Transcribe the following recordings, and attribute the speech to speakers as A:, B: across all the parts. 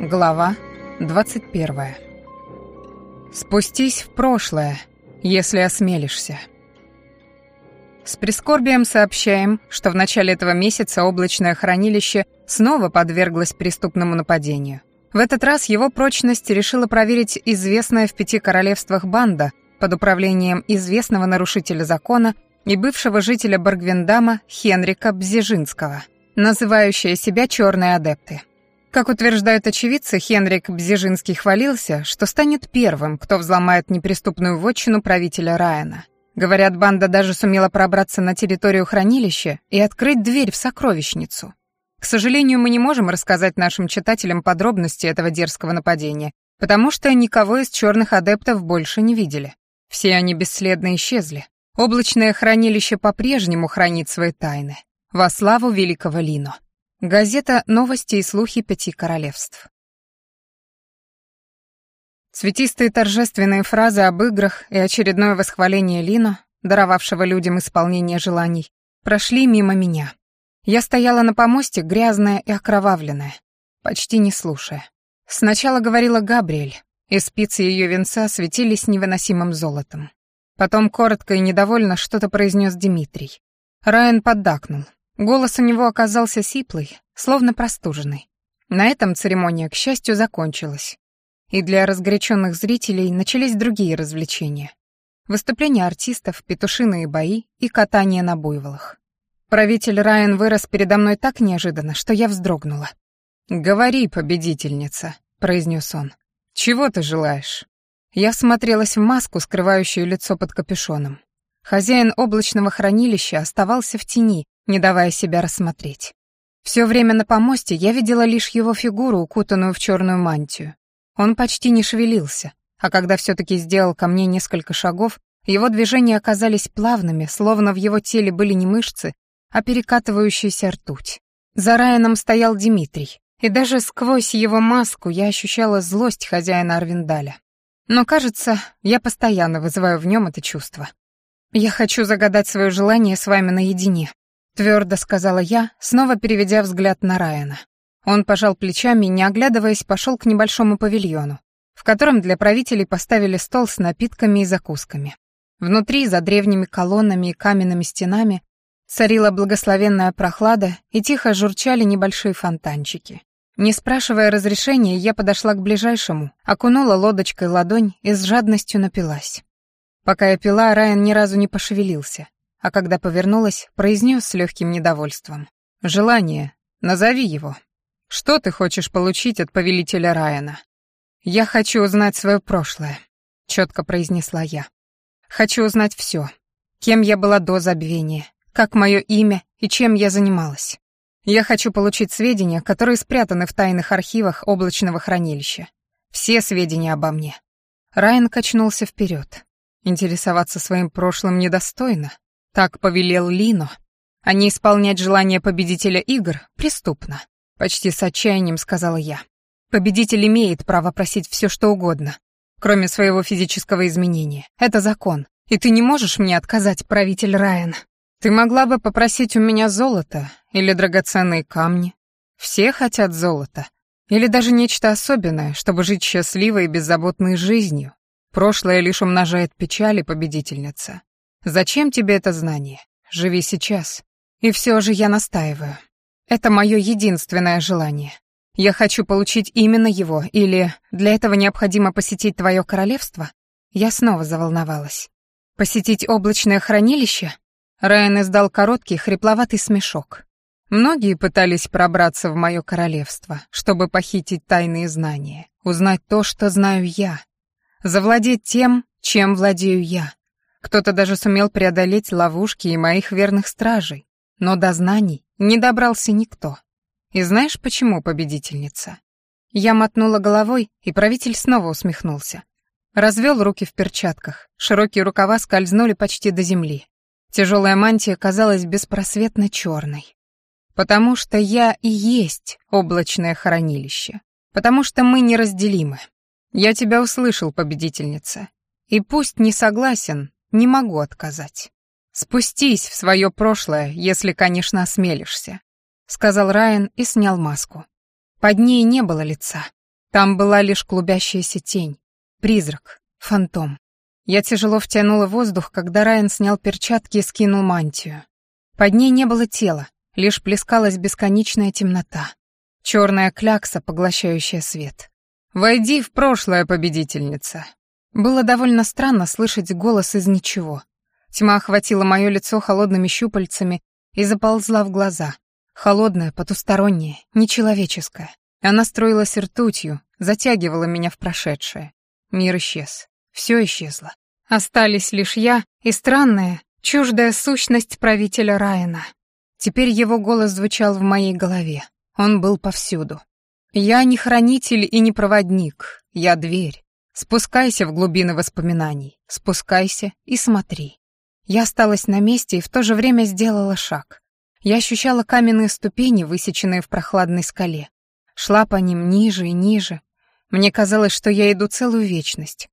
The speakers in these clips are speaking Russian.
A: Глава 21. Спустись в прошлое, если осмелишься. С прискорбием сообщаем, что в начале этого месяца облачное хранилище снова подверглось преступному нападению. В этот раз его прочность решила проверить известная в пяти королевствах банда под управлением известного нарушителя закона и бывшего жителя Баргвиндама Хенрика Бзежинского, называющая себя «Черные адепты». Как утверждают очевидцы, Хенрик Бзежинский хвалился, что станет первым, кто взломает неприступную вотчину правителя Райана. Говорят, банда даже сумела пробраться на территорию хранилища и открыть дверь в сокровищницу. К сожалению, мы не можем рассказать нашим читателям подробности этого дерзкого нападения, потому что никого из черных адептов больше не видели. Все они бесследно исчезли. Облачное хранилище по-прежнему хранит свои тайны. Во славу великого Лино. Газета «Новости и слухи пяти королевств». Цветистые торжественные фразы об играх и очередное восхваление Лина, даровавшего людям исполнение желаний, прошли мимо меня. Я стояла на помосте, грязная и окровавленная, почти не слушая. Сначала говорила Габриэль, и спицы ее венца светились невыносимым золотом. Потом коротко и недовольно что-то произнес Дмитрий. Райан поддакнул, Голос у него оказался сиплый, словно простуженный. На этом церемония, к счастью, закончилась. И для разгоряченных зрителей начались другие развлечения. Выступления артистов, петушиные бои и катание на буйволах. Правитель Райан вырос передо мной так неожиданно, что я вздрогнула. «Говори, победительница», — произнес он. «Чего ты желаешь?» Я смотрелась в маску, скрывающую лицо под капюшоном. Хозяин облачного хранилища оставался в тени, не давая себя рассмотреть. Все время на помосте я видела лишь его фигуру, укутанную в черную мантию. Он почти не шевелился, а когда все-таки сделал ко мне несколько шагов, его движения оказались плавными, словно в его теле были не мышцы, а перекатывающаяся ртуть. За Райаном стоял Дмитрий, и даже сквозь его маску я ощущала злость хозяина Арвиндаля. Но, кажется, я постоянно вызываю в нем это чувство. «Я хочу загадать свое желание с вами наедине», Твердо сказала я, снова переводя взгляд на Райана. Он пожал плечами не оглядываясь, пошел к небольшому павильону, в котором для правителей поставили стол с напитками и закусками. Внутри, за древними колоннами и каменными стенами, царила благословенная прохлада и тихо журчали небольшие фонтанчики. Не спрашивая разрешения, я подошла к ближайшему, окунула лодочкой ладонь и с жадностью напилась. Пока я пила, Райан ни разу не пошевелился а когда повернулась, произнес с легким недовольством. «Желание. Назови его. Что ты хочешь получить от повелителя Райана?» «Я хочу узнать свое прошлое», — четко произнесла я. «Хочу узнать все. Кем я была до забвения, как мое имя и чем я занималась. Я хочу получить сведения, которые спрятаны в тайных архивах облачного хранилища. Все сведения обо мне». Райан качнулся вперед. Интересоваться своим прошлым недостойно. Так повелел Лино. А не исполнять желание победителя игр преступно. Почти с отчаянием сказала я. Победитель имеет право просить все, что угодно, кроме своего физического изменения. Это закон. И ты не можешь мне отказать, правитель Райан. Ты могла бы попросить у меня золото или драгоценные камни. Все хотят золота. Или даже нечто особенное, чтобы жить счастливой и беззаботной жизнью. Прошлое лишь умножает печали победительница. Зачем тебе это знание? Живи сейчас. И все же я настаиваю. Это моё единственное желание. Я хочу получить именно его, или для этого необходимо посетить твоё королевство? Я снова заволновалась. Посетить облачное хранилище? Райан издал короткий, хрипловатый смешок. Многие пытались пробраться в моё королевство, чтобы похитить тайные знания, узнать то, что знаю я, завладеть тем, чем владею я. Кто-то даже сумел преодолеть ловушки и моих верных стражей, но до знаний не добрался никто. И знаешь почему, победительница? Я мотнула головой, и правитель снова усмехнулся. Развел руки в перчатках, широкие рукава скользнули почти до земли. Тяжелая мантия казалась беспросветно черной. Потому что я и есть облачное хранилище. Потому что мы неразделимы. Я тебя услышал, победительница. И пусть не согласен, не могу отказать. «Спустись в свое прошлое, если, конечно, осмелишься», — сказал Райан и снял маску. Под ней не было лица. Там была лишь клубящаяся тень, призрак, фантом. Я тяжело втянула воздух, когда Райан снял перчатки и скинул мантию. Под ней не было тела, лишь плескалась бесконечная темнота. Черная клякса, поглощающая свет. «Войди в прошлое, победительница. Было довольно странно слышать голос из ничего. Тьма охватила мое лицо холодными щупальцами и заползла в глаза. Холодная, потусторонняя, нечеловеческая. Она строилась ртутью, затягивала меня в прошедшее. Мир исчез. Все исчезло. Остались лишь я и странная, чуждая сущность правителя Райана. Теперь его голос звучал в моей голове. Он был повсюду. «Я не хранитель и не проводник. Я дверь. Спускайся в глубины воспоминаний, спускайся и смотри. Я осталась на месте и в то же время сделала шаг. Я ощущала каменные ступени, высеченные в прохладной скале. Шла по ним ниже и ниже. Мне казалось, что я иду целую вечность.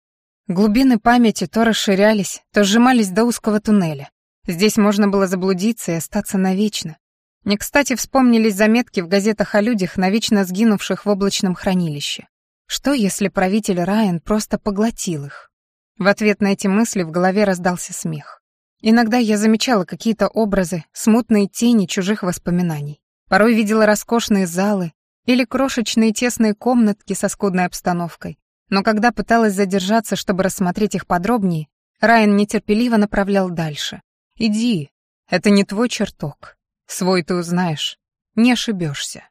A: Глубины памяти то расширялись, то сжимались до узкого туннеля. Здесь можно было заблудиться и остаться навечно. Мне, кстати, вспомнились заметки в газетах о людях, навечно сгинувших в облачном хранилище. Что, если правитель Райан просто поглотил их? В ответ на эти мысли в голове раздался смех. Иногда я замечала какие-то образы, смутные тени чужих воспоминаний. Порой видела роскошные залы или крошечные тесные комнатки со скудной обстановкой. Но когда пыталась задержаться, чтобы рассмотреть их подробнее, Райан нетерпеливо направлял дальше. «Иди, это не твой чертог. Свой ты узнаешь, не ошибешься».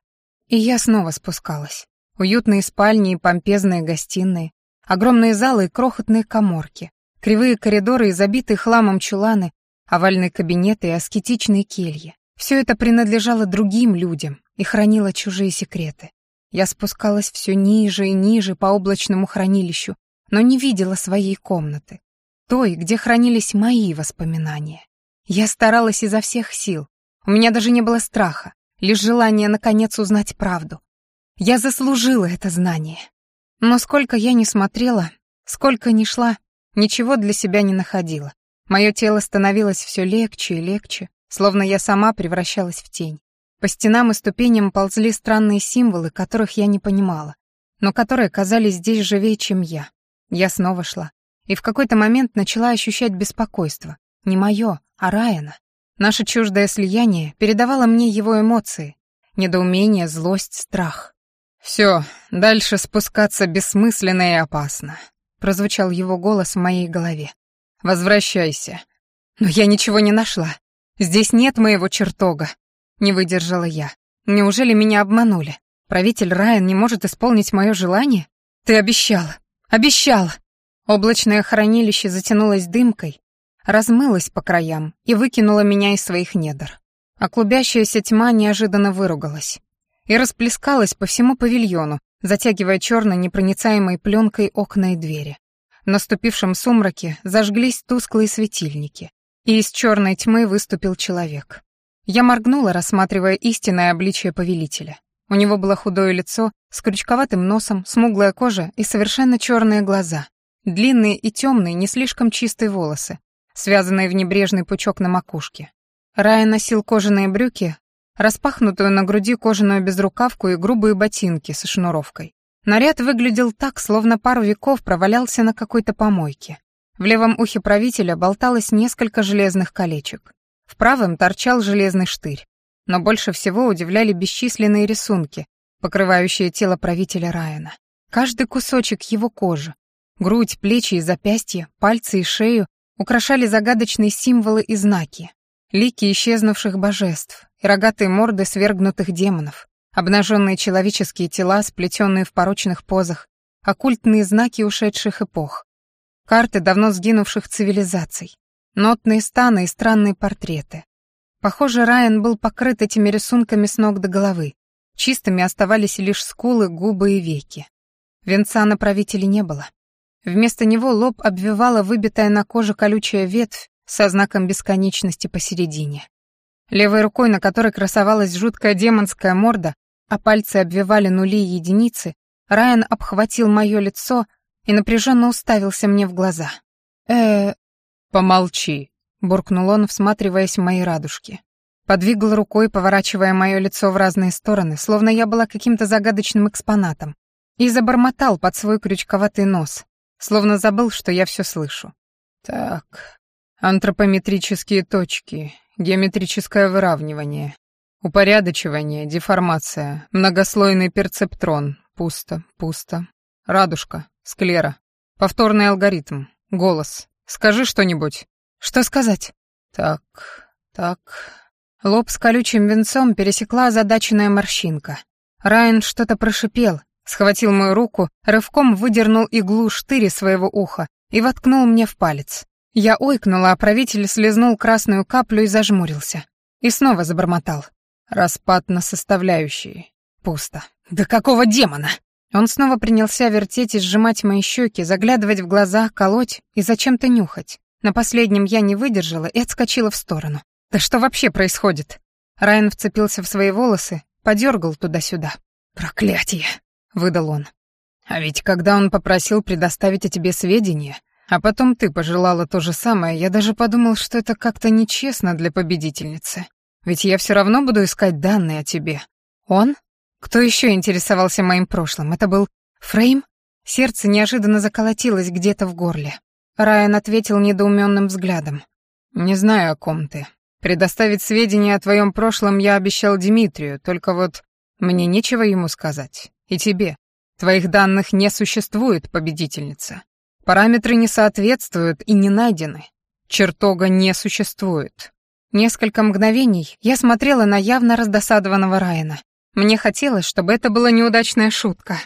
A: И я снова спускалась. Уютные спальни и помпезные гостиные, огромные залы и крохотные коморки, кривые коридоры и забитые хламом чуланы, овальные кабинеты и аскетичные кельи. Все это принадлежало другим людям и хранило чужие секреты. Я спускалась все ниже и ниже по облачному хранилищу, но не видела своей комнаты, той, где хранились мои воспоминания. Я старалась изо всех сил. У меня даже не было страха, лишь желание наконец узнать правду, я заслужила это знание. Но сколько я не смотрела, сколько не шла, ничего для себя не находила. Мое тело становилось все легче и легче, словно я сама превращалась в тень. По стенам и ступеням ползли странные символы, которых я не понимала, но которые казались здесь живее, чем я. Я снова шла. И в какой-то момент начала ощущать беспокойство. Не мое, а Райана. Наше чуждое слияние передавало мне его эмоции. Недоумение, злость, страх. «Все, дальше спускаться бессмысленно и опасно», — прозвучал его голос в моей голове. «Возвращайся». «Но я ничего не нашла. Здесь нет моего чертога», — не выдержала я. «Неужели меня обманули? Правитель Райан не может исполнить моё желание? Ты обещал, обещал. Облачное хранилище затянулось дымкой, размылось по краям и выкинуло меня из своих недр. А клубящаяся тьма неожиданно выругалась и расплескалась по всему павильону, затягивая черной непроницаемой пленкой окна и двери. В наступившем сумраке зажглись тусклые светильники, и из черной тьмы выступил человек. Я моргнула, рассматривая истинное обличие повелителя. У него было худое лицо с крючковатым носом, смуглая кожа и совершенно черные глаза, длинные и темные, не слишком чистые волосы, связанные в небрежный пучок на макушке. Рая носил кожаные брюки распахнутую на груди кожаную безрукавку и грубые ботинки со шнуровкой. Наряд выглядел так, словно пару веков провалялся на какой-то помойке. В левом ухе правителя болталось несколько железных колечек. В правом торчал железный штырь. Но больше всего удивляли бесчисленные рисунки, покрывающие тело правителя Райана. Каждый кусочек его кожи, грудь, плечи и запястья, пальцы и шею украшали загадочные символы и знаки, лики исчезнувших божеств, и рогатые морды свергнутых демонов, обнаженные человеческие тела, сплетенные в порочных позах, оккультные знаки ушедших эпох, карты давно сгинувших цивилизаций, нотные станы и странные портреты. Похоже, Райан был покрыт этими рисунками с ног до головы. Чистыми оставались лишь скулы, губы и веки. Венца на правителе не было. Вместо него лоб обвивала выбитая на коже колючая ветвь со знаком бесконечности посередине. Левой рукой, на которой красовалась жуткая демонская морда, а пальцы обвивали нули и единицы, Райан обхватил мое лицо и напряженно уставился мне в глаза. э «Помолчи», — буркнул он, всматриваясь в мои радужки. Подвигал рукой, поворачивая мое лицо в разные стороны, словно я была каким-то загадочным экспонатом, и забормотал под свой крючковатый нос, словно забыл, что я все слышу. «Так, антропометрические точки, геометрическое выравнивание, упорядочивание, деформация, многослойный перцептрон, пусто, пусто, радужка, склера, повторный алгоритм, голос. Скажи что-нибудь. Что сказать? Так, так. Лоб с колючим венцом пересекла озадаченная морщинка. Райан что-то прошипел, схватил мою руку, рывком выдернул иглу штыри своего уха и воткнул мне в палец. Я ойкнула, а правитель слезнул красную каплю и зажмурился. И снова забормотал. Распад на составляющие. Пусто. «Да какого демона?» Он снова принялся вертеть и сжимать мои щеки, заглядывать в глаза, колоть и зачем-то нюхать. На последнем я не выдержала и отскочила в сторону. «Да что вообще происходит?» Райан вцепился в свои волосы, подергал туда-сюда. «Проклятие!» — выдал он. «А ведь когда он попросил предоставить о тебе сведения, а потом ты пожелала то же самое, я даже подумал, что это как-то нечестно для победительницы. Ведь я все равно буду искать данные о тебе. Он? Кто еще интересовался моим прошлым? Это был Фрейм? Сердце неожиданно заколотилось где-то в горле. Райан ответил недоуменным взглядом. «Не знаю, о ком ты. Предоставить сведения о твоем прошлом я обещал Дмитрию, только вот мне нечего ему сказать. И тебе. Твоих данных не существует, победительница. Параметры не соответствуют и не найдены. Чертога не существует. Несколько мгновений я смотрела на явно раздосадованного Райана. Мне хотелось, чтобы это была неудачная шутка.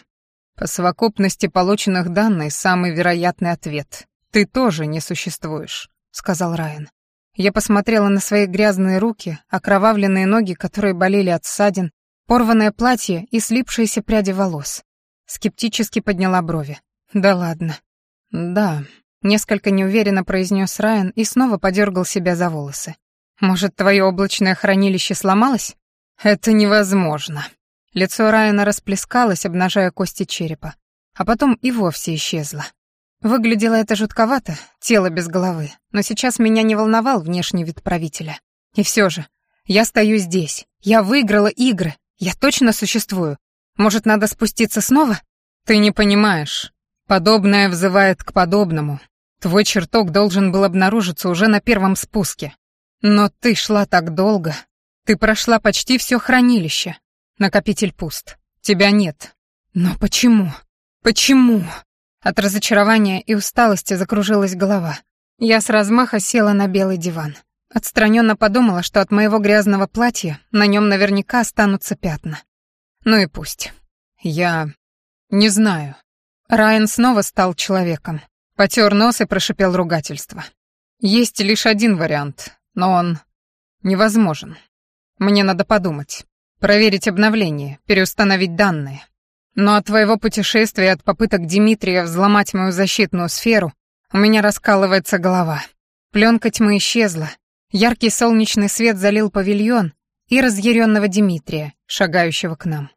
A: По совокупности полученных данных самый вероятный ответ. «Ты тоже не существуешь», — сказал Райан. Я посмотрела на свои грязные руки, окровавленные ноги, которые болели от ссадин, порванное платье и слипшиеся пряди волос. Скептически подняла брови. «Да ладно. «Да», — несколько неуверенно произнес Райан и снова подергал себя за волосы. «Может, твое облачное хранилище сломалось?» «Это невозможно». Лицо Райана расплескалось, обнажая кости черепа, а потом и вовсе исчезло. Выглядело это жутковато, тело без головы, но сейчас меня не волновал внешний вид правителя. И все же, я стою здесь, я выиграла игры, я точно существую. Может, надо спуститься снова? Ты не понимаешь. Подобное взывает к подобному. Твой чертог должен был обнаружиться уже на первом спуске. Но ты шла так долго. Ты прошла почти все хранилище. Накопитель пуст. Тебя нет. Но почему? Почему? От разочарования и усталости закружилась голова. Я с размаха села на белый диван. Отстраненно подумала, что от моего грязного платья на нем наверняка останутся пятна. Ну и пусть. Я не знаю. Райан снова стал человеком. Потер нос и прошипел ругательство. Есть лишь один вариант, но он невозможен. Мне надо подумать. Проверить обновление, переустановить данные. Но от твоего путешествия, от попыток Дмитрия взломать мою защитную сферу, у меня раскалывается голова. Пленка тьмы исчезла. Яркий солнечный свет залил павильон и разъяренного Дмитрия, шагающего к нам.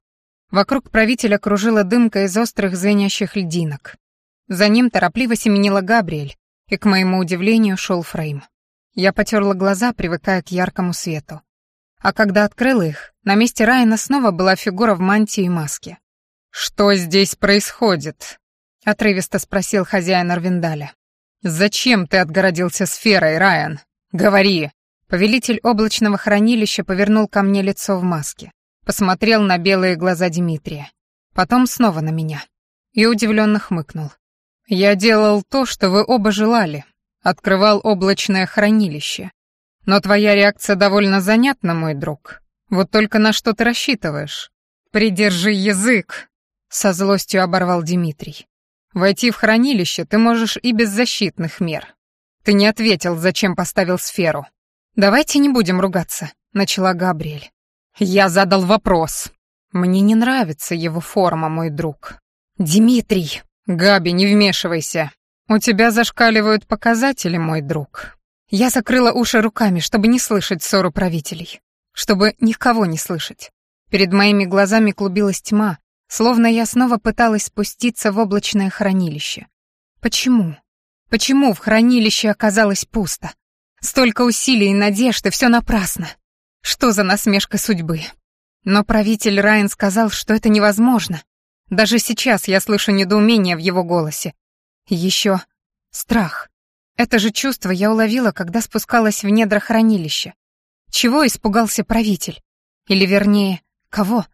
A: Вокруг правителя кружила дымка из острых звенящих льдинок. За ним торопливо семенила Габриэль, и, к моему удивлению, шел Фрейм. Я потерла глаза, привыкая к яркому свету. А когда открыла их, на месте Райана снова была фигура в мантии и маске. «Что здесь происходит?» — отрывисто спросил хозяин Арвиндаля. «Зачем ты отгородился сферой, Райан? Говори!» Повелитель облачного хранилища повернул ко мне лицо в маске посмотрел на белые глаза Дмитрия, потом снова на меня и удивленно хмыкнул. «Я делал то, что вы оба желали, открывал облачное хранилище. Но твоя реакция довольно занятна, мой друг. Вот только на что ты рассчитываешь? Придержи язык!» Со злостью оборвал Дмитрий. «Войти в хранилище ты можешь и без защитных мер. Ты не ответил, зачем поставил сферу. Давайте не будем ругаться», — начала Габриэль. Я задал вопрос. Мне не нравится его форма, мой друг. Дмитрий, Габи, не вмешивайся. У тебя зашкаливают показатели, мой друг. Я закрыла уши руками, чтобы не слышать ссору правителей, чтобы никого не слышать. Перед моими глазами клубилась тьма, словно я снова пыталась спуститься в облачное хранилище. Почему? Почему в хранилище оказалось пусто? Столько усилий и надежд, и все напрасно. Что за насмешка судьбы? Но правитель Райан сказал, что это невозможно. Даже сейчас я слышу недоумение в его голосе. Еще страх. Это же чувство я уловила, когда спускалась в недра хранилища. Чего испугался правитель? Или вернее, кого?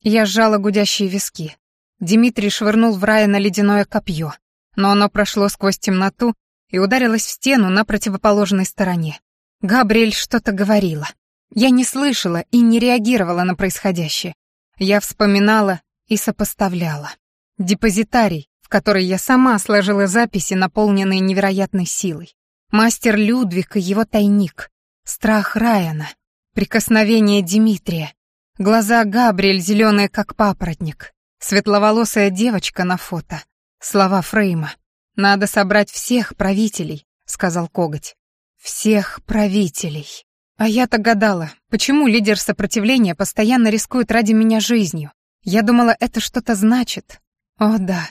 A: Я сжала гудящие виски. Дмитрий швырнул в Райана ледяное копье, но оно прошло сквозь темноту и ударилось в стену на противоположной стороне. Габриэль что-то говорила. Я не слышала и не реагировала на происходящее. Я вспоминала и сопоставляла. Депозитарий, в который я сама сложила записи, наполненные невероятной силой. Мастер Людвиг и его тайник. Страх Райана. Прикосновение Дмитрия. Глаза Габриэль зеленые, как папоротник. Светловолосая девочка на фото. Слова Фрейма. «Надо собрать всех правителей», — сказал Коготь. «Всех правителей». А я-то гадала, почему лидер сопротивления постоянно рискует ради меня жизнью. Я думала, это что-то значит. О да,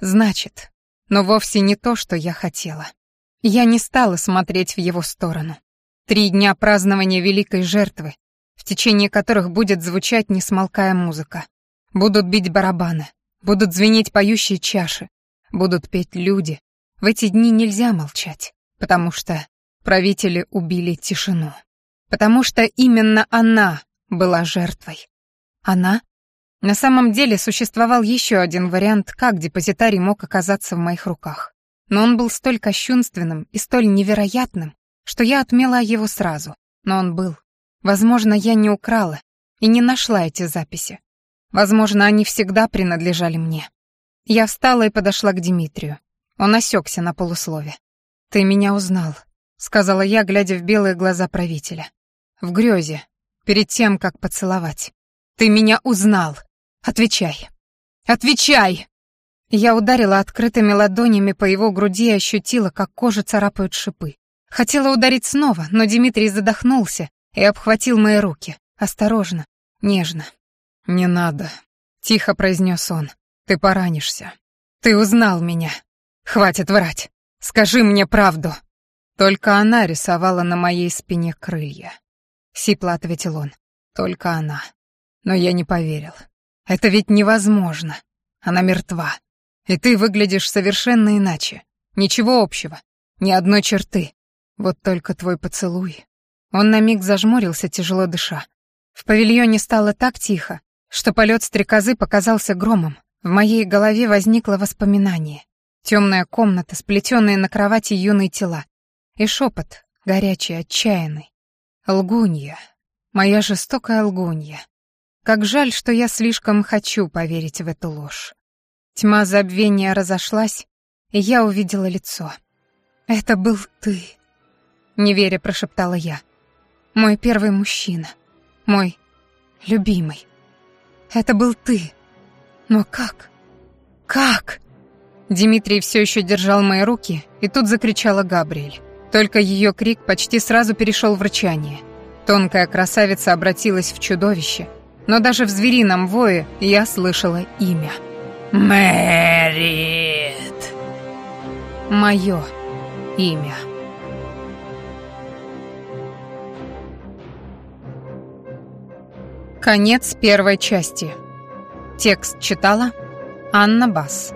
A: значит. Но вовсе не то, что я хотела. Я не стала смотреть в его сторону. Три дня празднования великой жертвы, в течение которых будет звучать несмолкая музыка. Будут бить барабаны, будут звенеть поющие чаши, будут петь люди. В эти дни нельзя молчать, потому что правители убили тишину. Потому что именно она была жертвой. Она? На самом деле существовал еще один вариант, как депозитарий мог оказаться в моих руках. Но он был столь кощунственным и столь невероятным, что я отмела его сразу. Но он был. Возможно, я не украла и не нашла эти записи. Возможно, они всегда принадлежали мне. Я встала и подошла к Дмитрию. Он осекся на полуслове. «Ты меня узнал», — сказала я, глядя в белые глаза правителя в грезе, перед тем, как поцеловать. «Ты меня узнал! Отвечай! Отвечай!» Я ударила открытыми ладонями по его груди и ощутила, как кожа царапают шипы. Хотела ударить снова, но Дмитрий задохнулся и обхватил мои руки. Осторожно, нежно. «Не надо», — тихо произнес он. «Ты поранишься. Ты узнал меня. Хватит врать. Скажи мне правду». Только она рисовала на моей спине крылья. Сипло ответил он. Только она. Но я не поверил. Это ведь невозможно. Она мертва. И ты выглядишь совершенно иначе. Ничего общего. Ни одной черты. Вот только твой поцелуй. Он на миг зажмурился, тяжело дыша. В павильоне стало так тихо, что полет стрекозы показался громом. В моей голове возникло воспоминание. Темная комната, сплетенные на кровати юные тела. И шепот, горячий, отчаянный. Лгунья. Моя жестокая лгунья. Как жаль, что я слишком хочу поверить в эту ложь. Тьма забвения разошлась, и я увидела лицо. «Это был ты», — неверя прошептала я. «Мой первый мужчина. Мой любимый. Это был ты. Но как? Как?» Дмитрий все еще держал мои руки, и тут закричала Габриэль. Только ее крик почти сразу перешел в рычание. Тонкая красавица обратилась в чудовище, но даже в зверином вое я слышала имя. «Мэрит!» Мое имя. Конец первой части. Текст читала Анна Бас.